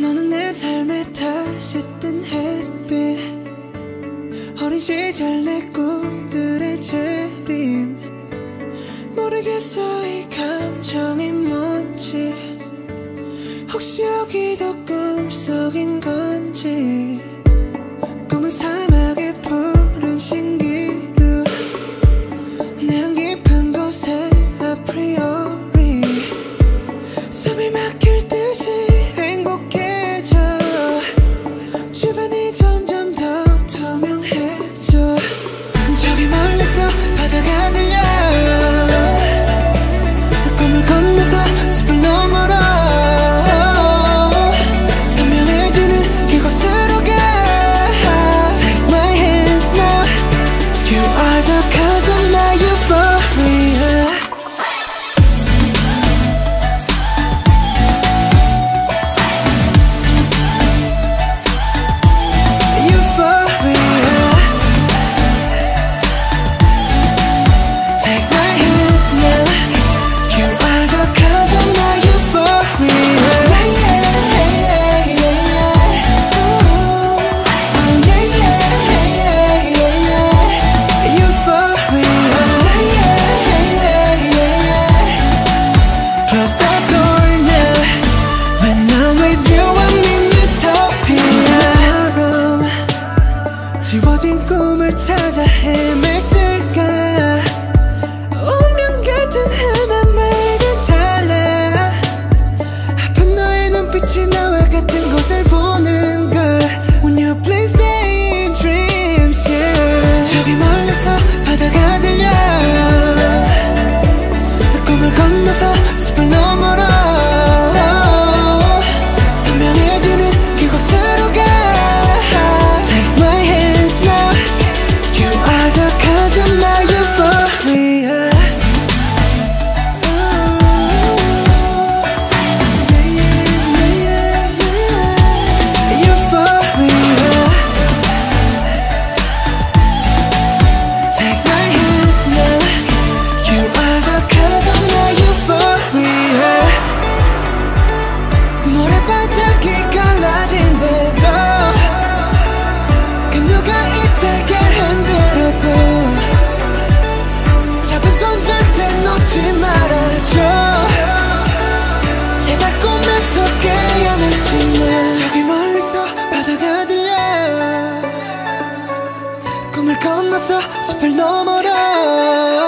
너는 내 삶에 다시 뜬 햇빛. 어린 시절 내 꿈들의 재림. 모르겠어 이 감정이 뭔지. 혹시 여기도 꿈속인 건지. 꿈은 사막의 푸른 신기루. 내 깊은 곳에 아프리오. Cause I'm not euphoria 찾아 헤맬 수 서 숲을 넘어라.